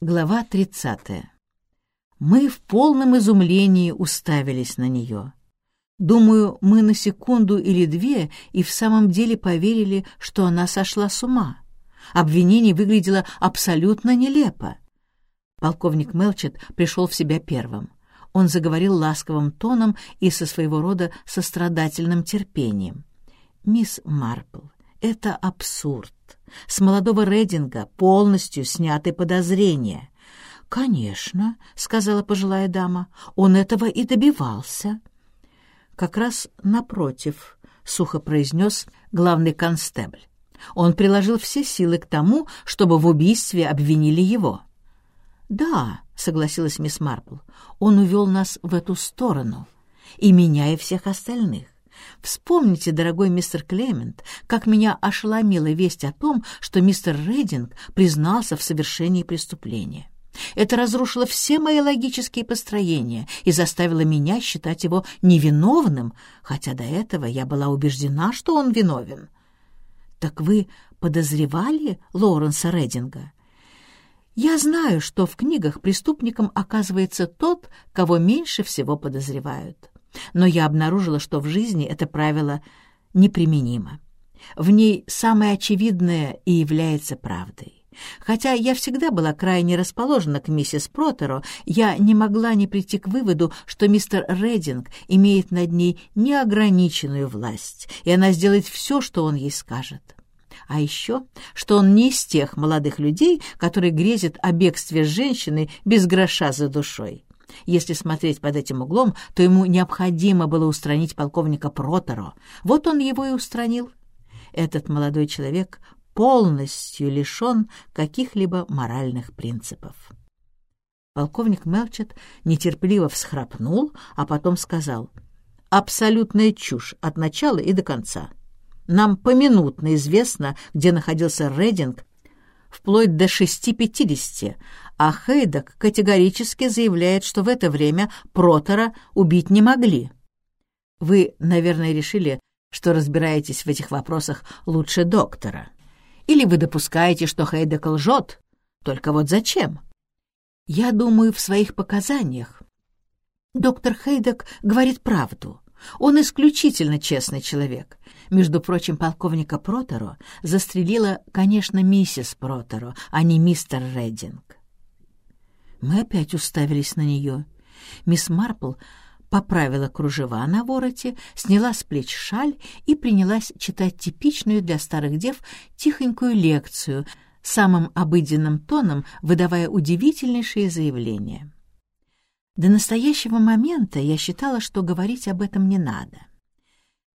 Глава 30. Мы в полном изумлении уставились на нее. Думаю, мы на секунду или две и в самом деле поверили, что она сошла с ума. Обвинение выглядело абсолютно нелепо. Полковник Мелчет пришел в себя первым. Он заговорил ласковым тоном и со своего рода сострадательным терпением. «Мисс Марпл, это абсурд. С молодого Рединга полностью сняты подозрения». «Конечно», — сказала пожилая дама, — «он этого и добивался». «Как раз напротив», — сухо произнес главный констебль. Он приложил все силы к тому, чтобы в убийстве обвинили его. «Да», — согласилась мисс Марпл, — «он увел нас в эту сторону, и меня, и всех остальных. Вспомните, дорогой мистер Клемент, как меня ошеломила весть о том, что мистер Рейдинг признался в совершении преступления. Это разрушило все мои логические построения и заставило меня считать его невиновным, хотя до этого я была убеждена, что он виновен. Так вы подозревали Лоуренса Рединга? Я знаю, что в книгах преступником оказывается тот, кого меньше всего подозревают. Но я обнаружила, что в жизни это правило неприменимо. В ней самое очевидное и является правдой. Хотя я всегда была крайне расположена к миссис Протеро, я не могла не прийти к выводу, что мистер Рединг имеет над ней неограниченную власть, и она сделает все, что он ей скажет. А еще, что он не из тех молодых людей, которые грезят о бегстве женщины без гроша за душой. Если смотреть под этим углом, то ему необходимо было устранить полковника Протеро. Вот он его и устранил. Этот молодой человек полностью лишен каких-либо моральных принципов. Полковник Мелчет нетерпеливо всхрапнул, а потом сказал, «Абсолютная чушь от начала и до конца. Нам поминутно известно, где находился Рединг, вплоть до шести пятидесяти, а Хейдок категорически заявляет, что в это время Протора убить не могли. Вы, наверное, решили, что разбираетесь в этих вопросах лучше доктора. Или вы допускаете, что Хейдек лжет? Только вот зачем? Я думаю, в своих показаниях. Доктор Хейдек говорит правду. Он исключительно честный человек. Между прочим, полковника Протеро застрелила, конечно, миссис Протеро, а не мистер Реддинг. Мы опять уставились на нее. Мисс Марпл поправила кружева на вороте, сняла с плеч шаль и принялась читать типичную для старых дев тихонькую лекцию, самым обыденным тоном выдавая удивительнейшие заявления. До настоящего момента я считала, что говорить об этом не надо.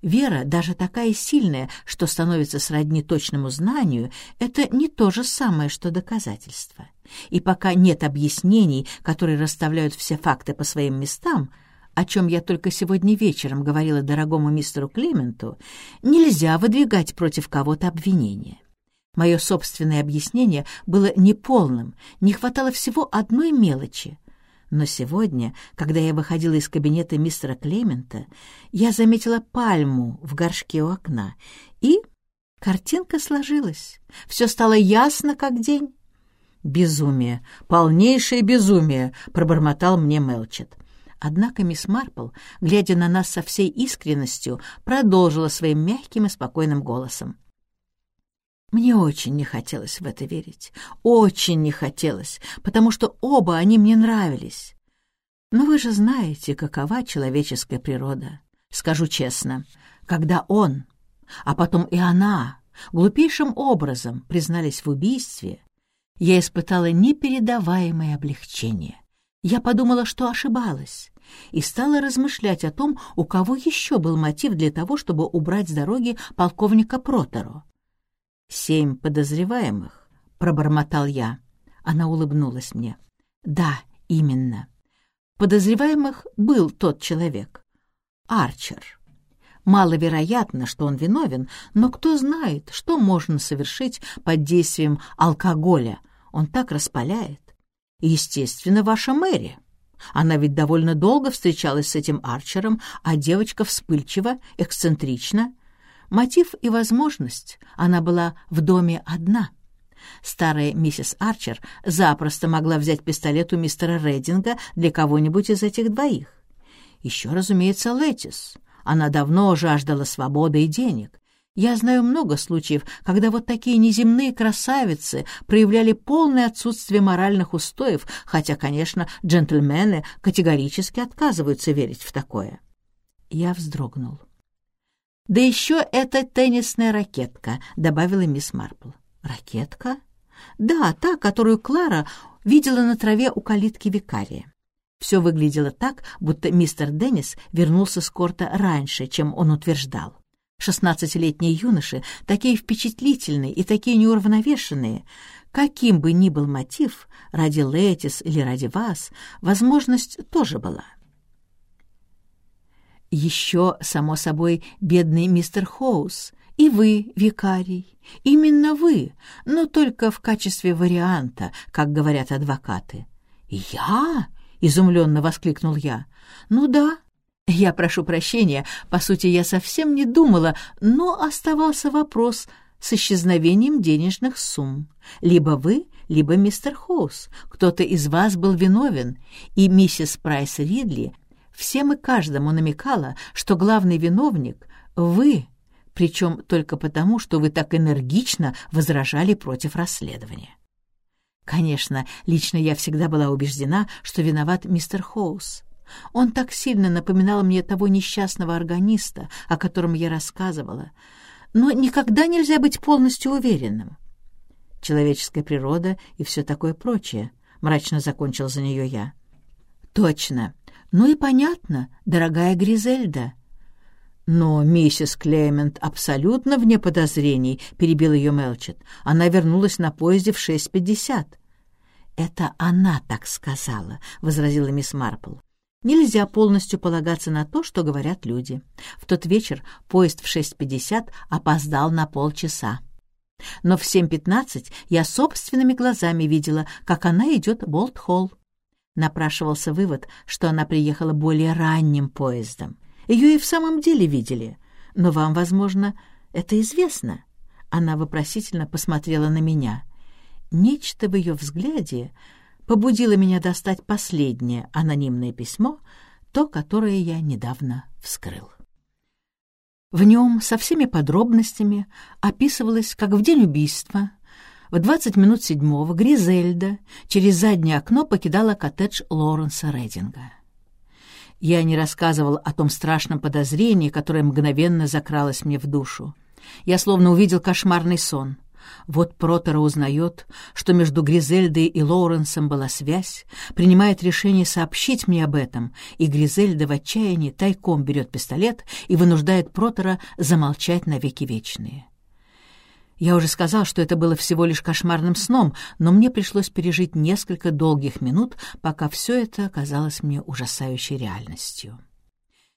Вера, даже такая сильная, что становится сродни точному знанию, это не то же самое, что доказательство. И пока нет объяснений, которые расставляют все факты по своим местам, о чем я только сегодня вечером говорила дорогому мистеру Клементу, нельзя выдвигать против кого-то обвинения. Мое собственное объяснение было неполным, не хватало всего одной мелочи — но сегодня, когда я выходила из кабинета мистера Клемента, я заметила пальму в горшке у окна, и картинка сложилась. Все стало ясно, как день. «Безумие, полнейшее безумие!» — пробормотал мне Мелчет. Однако мисс Марпл, глядя на нас со всей искренностью, продолжила своим мягким и спокойным голосом. Мне очень не хотелось в это верить. Очень не хотелось, потому что оба они мне нравились. Но вы же знаете, какова человеческая природа. Скажу честно, когда он, а потом и она, глупейшим образом признались в убийстве, я испытала непередаваемое облегчение. Я подумала, что ошибалась, и стала размышлять о том, у кого еще был мотив для того, чтобы убрать с дороги полковника Протеро. «Семь подозреваемых», — пробормотал я. Она улыбнулась мне. «Да, именно. Подозреваемых был тот человек. Арчер. Маловероятно, что он виновен, но кто знает, что можно совершить под действием алкоголя. Он так распаляет. Естественно, ваша Мэри. Она ведь довольно долго встречалась с этим Арчером, а девочка вспыльчива, эксцентрична. Мотив и возможность. Она была в доме одна. Старая миссис Арчер запросто могла взять пистолет у мистера Рединга для кого-нибудь из этих двоих. Еще, разумеется, Летис. Она давно жаждала свободы и денег. Я знаю много случаев, когда вот такие неземные красавицы проявляли полное отсутствие моральных устоев, хотя, конечно, джентльмены категорически отказываются верить в такое. Я вздрогнул. «Да еще это теннисная ракетка», — добавила мисс Марпл. «Ракетка?» «Да, та, которую Клара видела на траве у калитки викария». Все выглядело так, будто мистер Деннис вернулся с корта раньше, чем он утверждал. Шестнадцатилетние юноши, такие впечатлительные и такие неуравновешенные, каким бы ни был мотив, ради Летис или ради вас, возможность тоже была. Еще, само собой, бедный мистер Хоус, и вы, викарий, именно вы, но только в качестве варианта, как говорят адвокаты. «Я?» — изумленно воскликнул я. «Ну да, я прошу прощения, по сути, я совсем не думала, но оставался вопрос с исчезновением денежных сумм. Либо вы, либо мистер Хоус. Кто-то из вас был виновен, и миссис Прайс Ридли всем и каждому намекала, что главный виновник — вы, причем только потому, что вы так энергично возражали против расследования. Конечно, лично я всегда была убеждена, что виноват мистер Хоус. Он так сильно напоминал мне того несчастного органиста, о котором я рассказывала. Но никогда нельзя быть полностью уверенным. Человеческая природа и все такое прочее, — мрачно закончил за нее я. Точно. Ну и понятно, дорогая Гризельда. Но миссис Клемент абсолютно вне подозрений, — перебил ее Мелчет. Она вернулась на поезде в 6.50. «Это она так сказала», — возразила мисс Марпл. Нельзя полностью полагаться на то, что говорят люди. В тот вечер поезд в 6.50 опоздал на полчаса. Но в 7.15 я собственными глазами видела, как она идет в Болт-Холл. Напрашивался вывод, что она приехала более ранним поездом. Ее и в самом деле видели. Но вам, возможно, это известно. Она вопросительно посмотрела на меня. Нечто в ее взгляде побудило меня достать последнее анонимное письмо, то, которое я недавно вскрыл. В нем со всеми подробностями описывалось, как в день убийства в 20 минут седьмого Гризельда через заднее окно покидала коттедж Лоренса Рединга. Я не рассказывал о том страшном подозрении, которое мгновенно закралось мне в душу. Я словно увидел кошмарный сон. Вот Протера узнает, что между Гризельдой и Лоуренсом была связь, принимает решение сообщить мне об этом, и Гризельда в отчаянии тайком берет пистолет и вынуждает Протера замолчать навеки вечные. Я уже сказал, что это было всего лишь кошмарным сном, но мне пришлось пережить несколько долгих минут, пока все это казалось мне ужасающей реальностью.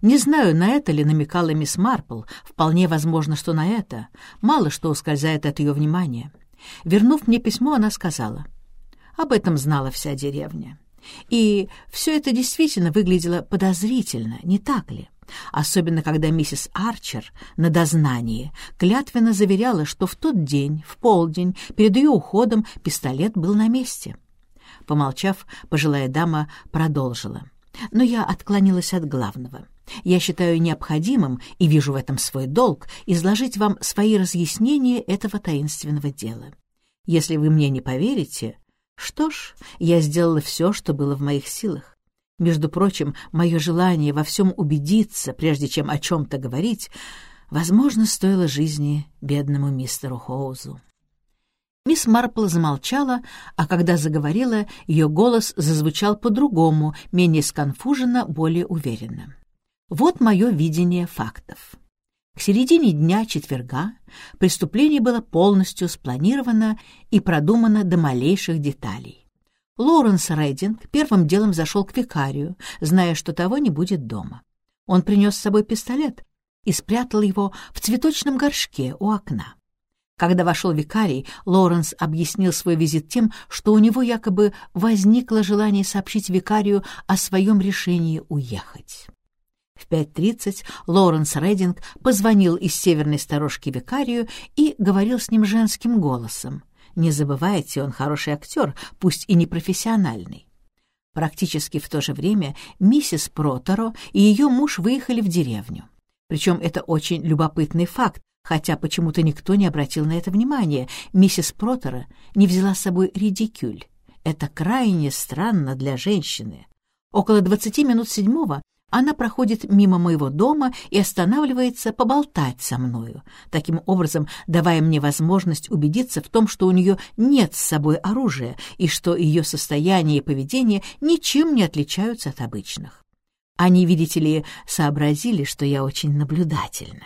Не знаю, на это ли намекала мисс Марпл, вполне возможно, что на это. Мало что ускользает от ее внимания. Вернув мне письмо, она сказала. Об этом знала вся деревня. И все это действительно выглядело подозрительно, не так ли? Особенно, когда миссис Арчер на дознании клятвенно заверяла, что в тот день, в полдень, перед ее уходом пистолет был на месте. Помолчав, пожилая дама продолжила. Но я отклонилась от главного — я считаю необходимым, и вижу в этом свой долг, изложить вам свои разъяснения этого таинственного дела. Если вы мне не поверите, что ж, я сделала все, что было в моих силах. Между прочим, мое желание во всем убедиться, прежде чем о чем-то говорить, возможно, стоило жизни бедному мистеру Хоузу. Мисс Марпл замолчала, а когда заговорила, ее голос зазвучал по-другому, менее сконфуженно, более уверенно. Вот мое видение фактов. К середине дня четверга преступление было полностью спланировано и продумано до малейших деталей. Лоуренс Рейдинг первым делом зашел к викарию, зная, что того не будет дома. Он принес с собой пистолет и спрятал его в цветочном горшке у окна. Когда вошел викарий, Лоуренс объяснил свой визит тем, что у него якобы возникло желание сообщить викарию о своем решении уехать. В 5.30 Лоуренс Рединг позвонил из северной сторожки викарию и говорил с ним женским голосом. Не забывайте, он хороший актер, пусть и не профессиональный. Практически в то же время миссис Протеро и ее муж выехали в деревню. Причем это очень любопытный факт, хотя почему-то никто не обратил на это внимания. Миссис Протера не взяла с собой редикюль. Это крайне странно для женщины. Около двадцати минут седьмого она проходит мимо моего дома и останавливается поболтать со мною, таким образом давая мне возможность убедиться в том, что у нее нет с собой оружия и что ее состояние и поведение ничем не отличаются от обычных. Они, видите ли, сообразили, что я очень наблюдательна.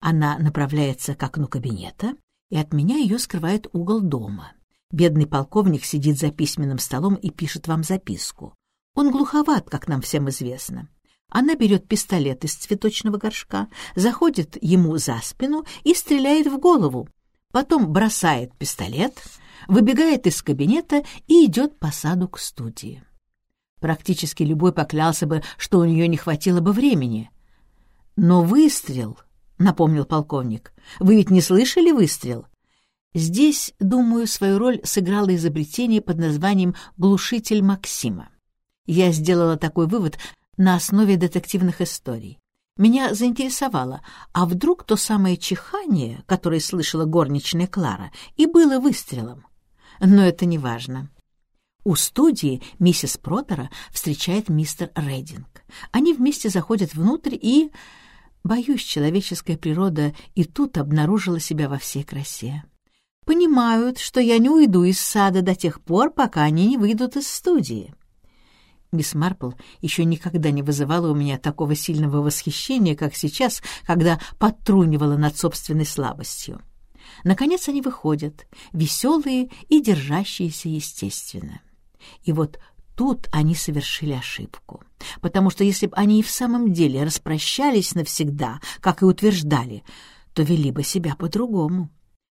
Она направляется к окну кабинета, и от меня ее скрывает угол дома. Бедный полковник сидит за письменным столом и пишет вам записку. Он глуховат, как нам всем известно. Она берет пистолет из цветочного горшка, заходит ему за спину и стреляет в голову. Потом бросает пистолет, выбегает из кабинета и идет по саду к студии. Практически любой поклялся бы, что у нее не хватило бы времени. Но выстрел, — напомнил полковник, — вы ведь не слышали выстрел? Здесь, думаю, свою роль сыграло изобретение под названием «глушитель Максима». Я сделала такой вывод на основе детективных историй. Меня заинтересовало, а вдруг то самое чихание, которое слышала горничная Клара, и было выстрелом? Но это не важно. У студии миссис Протера встречает мистер Рейдинг. Они вместе заходят внутрь и... Боюсь, человеческая природа и тут обнаружила себя во всей красе. Понимают, что я не уйду из сада до тех пор, пока они не выйдут из студии. Мисс Марпл еще никогда не вызывала у меня такого сильного восхищения, как сейчас, когда подтрунивала над собственной слабостью. Наконец они выходят, веселые и держащиеся естественно. И вот тут они совершили ошибку, потому что если бы они и в самом деле распрощались навсегда, как и утверждали, то вели бы себя по-другому.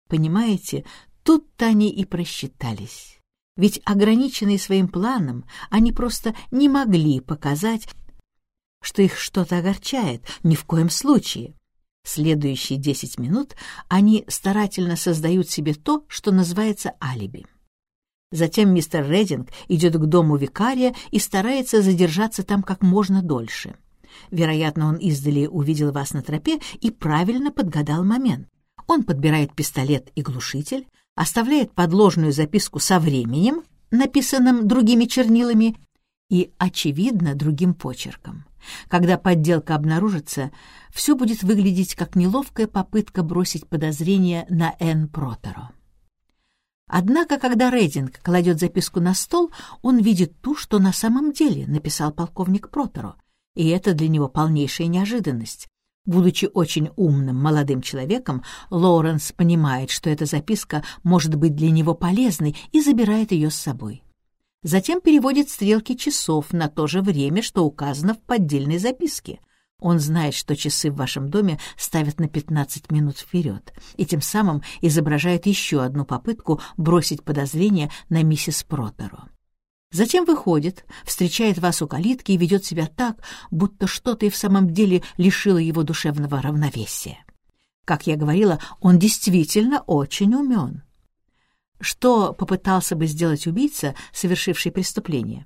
Понимаете, тут-то они и просчитались. Ведь, ограниченные своим планом, они просто не могли показать, что их что-то огорчает, ни в коем случае. Следующие десять минут они старательно создают себе то, что называется алиби. Затем мистер Рединг идет к дому викария и старается задержаться там как можно дольше. Вероятно, он издали увидел вас на тропе и правильно подгадал момент. Он подбирает пистолет и глушитель, оставляет подложную записку со временем, написанным другими чернилами и, очевидно, другим почерком. Когда подделка обнаружится, все будет выглядеть как неловкая попытка бросить подозрение на Энн Протеро. Однако, когда Рейдинг кладет записку на стол, он видит ту, что на самом деле написал полковник Протеро, и это для него полнейшая неожиданность. Будучи очень умным молодым человеком, Лоуренс понимает, что эта записка может быть для него полезной и забирает ее с собой. Затем переводит стрелки часов на то же время, что указано в поддельной записке. Он знает, что часы в вашем доме ставят на 15 минут вперед, и тем самым изображает еще одну попытку бросить подозрение на миссис Протеро. Затем выходит, встречает вас у калитки и ведет себя так, будто что-то и в самом деле лишило его душевного равновесия. Как я говорила, он действительно очень умен. Что попытался бы сделать убийца, совершивший преступление?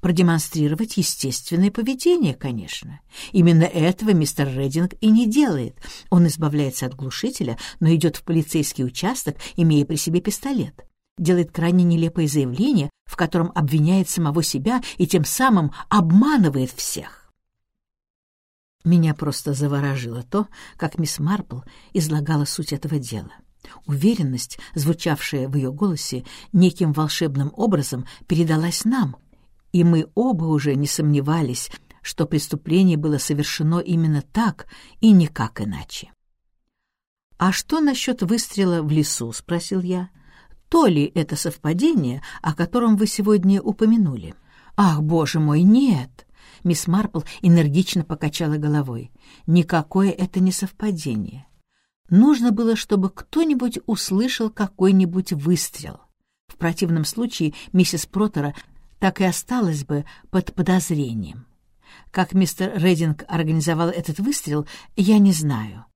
Продемонстрировать естественное поведение, конечно. Именно этого мистер Рединг и не делает. Он избавляется от глушителя, но идет в полицейский участок, имея при себе пистолет делает крайне нелепое заявление, в котором обвиняет самого себя и тем самым обманывает всех. Меня просто заворожило то, как мисс Марпл излагала суть этого дела. Уверенность, звучавшая в ее голосе, неким волшебным образом передалась нам, и мы оба уже не сомневались, что преступление было совершено именно так и никак иначе. «А что насчет выстрела в лесу?» — спросил я то ли это совпадение, о котором вы сегодня упомянули. Ах, боже мой, нет! Мисс Марпл энергично покачала головой. Никакое это не совпадение. Нужно было, чтобы кто-нибудь услышал какой-нибудь выстрел. В противном случае миссис Протера так и осталась бы под подозрением. Как мистер Рединг организовал этот выстрел, я не знаю.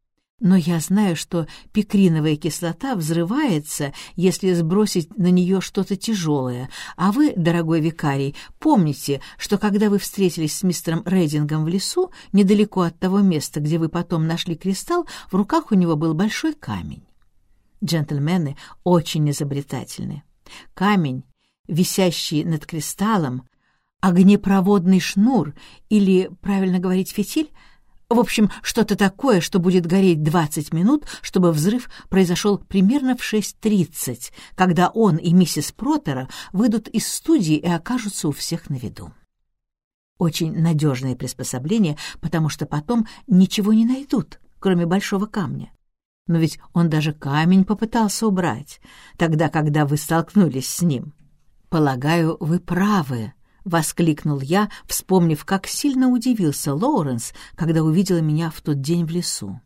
Но я знаю, что пикриновая кислота взрывается, если сбросить на нее что-то тяжелое. А вы, дорогой викарий, помните, что когда вы встретились с мистером Рейдингом в лесу, недалеко от того места, где вы потом нашли кристалл, в руках у него был большой камень. Джентльмены очень изобретательны. Камень, висящий над кристаллом, огнепроводный шнур или, правильно говорить, фитиль — в общем, что-то такое, что будет гореть 20 минут, чтобы взрыв произошел примерно в 6.30, когда он и миссис Протера выйдут из студии и окажутся у всех на виду. Очень надежное приспособление, потому что потом ничего не найдут, кроме большого камня. Но ведь он даже камень попытался убрать, тогда, когда вы столкнулись с ним. Полагаю, вы правы, — воскликнул я, вспомнив, как сильно удивился Лоуренс, когда увидел меня в тот день в лесу.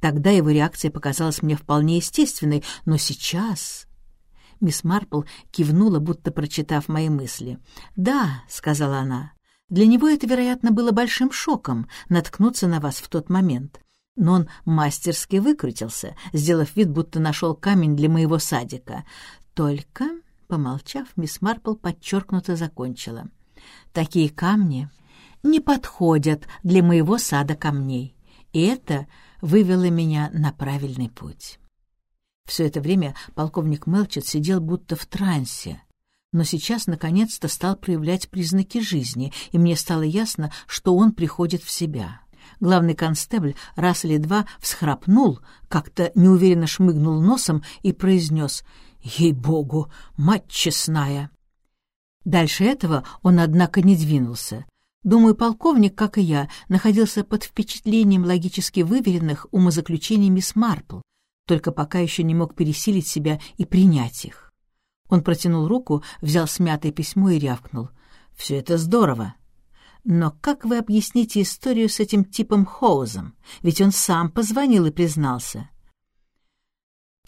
Тогда его реакция показалась мне вполне естественной, но сейчас... Мисс Марпл кивнула, будто прочитав мои мысли. «Да», — сказала она, — «для него это, вероятно, было большим шоком наткнуться на вас в тот момент. Но он мастерски выкрутился, сделав вид, будто нашел камень для моего садика. Только Помолчав, мисс Марпл подчеркнуто закончила. «Такие камни не подходят для моего сада камней, и это вывело меня на правильный путь». Все это время полковник Мелчет сидел будто в трансе, но сейчас наконец-то стал проявлять признаки жизни, и мне стало ясно, что он приходит в себя. Главный констебль раз или два всхрапнул, как-то неуверенно шмыгнул носом и произнес — Ей-богу, мать честная! Дальше этого он, однако, не двинулся. Думаю, полковник, как и я, находился под впечатлением логически выверенных умозаключений мисс Марпл, только пока еще не мог пересилить себя и принять их. Он протянул руку, взял смятое письмо и рявкнул. «Все это здорово. Но как вы объясните историю с этим типом Хоузом? Ведь он сам позвонил и признался.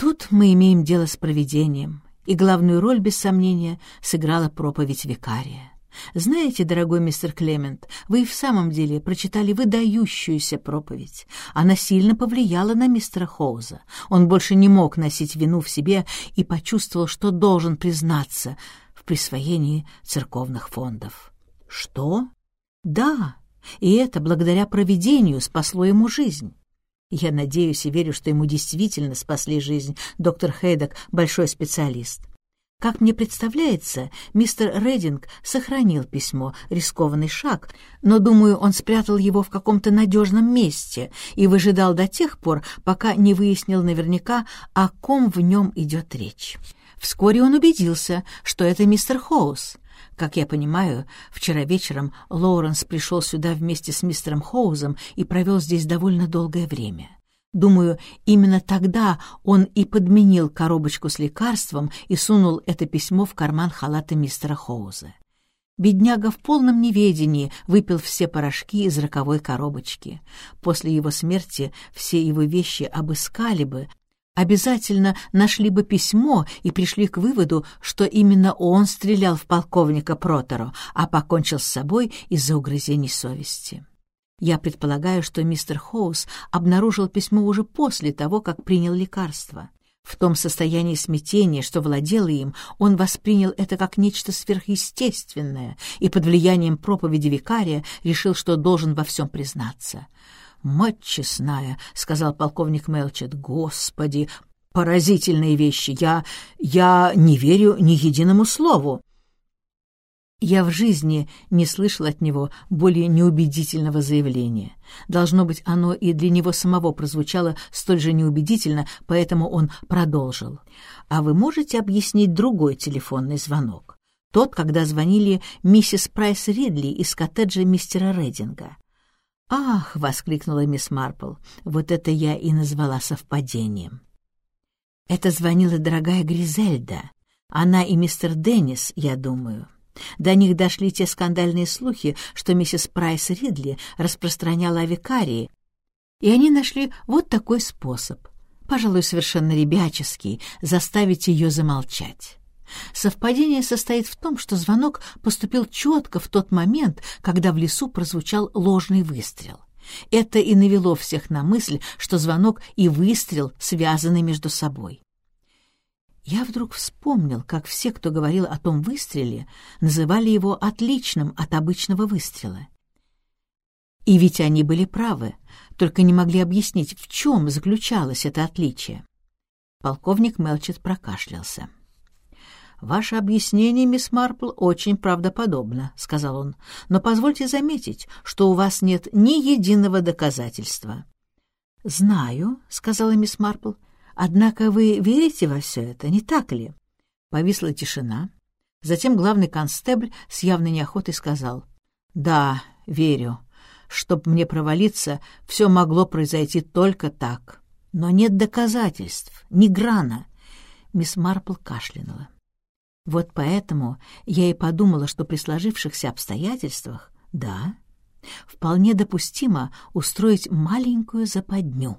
Тут мы имеем дело с провидением, и главную роль, без сомнения, сыграла проповедь викария. Знаете, дорогой мистер Клемент, вы и в самом деле прочитали выдающуюся проповедь. Она сильно повлияла на мистера Хоуза. Он больше не мог носить вину в себе и почувствовал, что должен признаться в присвоении церковных фондов. Что? Да, и это благодаря провидению спасло ему жизнь. Я надеюсь и верю, что ему действительно спасли жизнь. Доктор Хейдок — большой специалист. Как мне представляется, мистер Рединг сохранил письмо, рискованный шаг, но, думаю, он спрятал его в каком-то надежном месте и выжидал до тех пор, пока не выяснил наверняка, о ком в нем идет речь. Вскоре он убедился, что это мистер Хоус — как я понимаю, вчера вечером Лоуренс пришел сюда вместе с мистером Хоузом и провел здесь довольно долгое время. Думаю, именно тогда он и подменил коробочку с лекарством и сунул это письмо в карман халата мистера Хоуза. Бедняга в полном неведении выпил все порошки из роковой коробочки. После его смерти все его вещи обыскали бы, обязательно нашли бы письмо и пришли к выводу, что именно он стрелял в полковника Протеро, а покончил с собой из-за угрызений совести. Я предполагаю, что мистер Хоус обнаружил письмо уже после того, как принял лекарство. В том состоянии смятения, что владело им, он воспринял это как нечто сверхъестественное и под влиянием проповеди викария решил, что должен во всем признаться — «Мать честная», — сказал полковник Мелчет, — «господи, поразительные вещи! Я... я не верю ни единому слову!» Я в жизни не слышал от него более неубедительного заявления. Должно быть, оно и для него самого прозвучало столь же неубедительно, поэтому он продолжил. «А вы можете объяснить другой телефонный звонок? Тот, когда звонили миссис Прайс Ридли из коттеджа мистера Рединга. «Ах!» — воскликнула мисс Марпл. «Вот это я и назвала совпадением». Это звонила дорогая Гризельда. Она и мистер Деннис, я думаю. До них дошли те скандальные слухи, что миссис Прайс Ридли распространяла о викарии, и они нашли вот такой способ, пожалуй, совершенно ребяческий, заставить ее замолчать. Совпадение состоит в том, что звонок поступил четко в тот момент, когда в лесу прозвучал ложный выстрел. Это и навело всех на мысль, что звонок и выстрел связаны между собой. Я вдруг вспомнил, как все, кто говорил о том выстреле, называли его отличным от обычного выстрела. И ведь они были правы, только не могли объяснить, в чем заключалось это отличие. Полковник Мелчет прокашлялся. «Ваше объяснение, мисс Марпл, очень правдоподобно», — сказал он. «Но позвольте заметить, что у вас нет ни единого доказательства». «Знаю», — сказала мисс Марпл. «Однако вы верите во все это, не так ли?» Повисла тишина. Затем главный констебль с явной неохотой сказал. «Да, верю. Чтоб мне провалиться, все могло произойти только так. Но нет доказательств, ни грана». Мисс Марпл кашлянула. Вот поэтому я и подумала, что при сложившихся обстоятельствах, да, вполне допустимо устроить маленькую западню.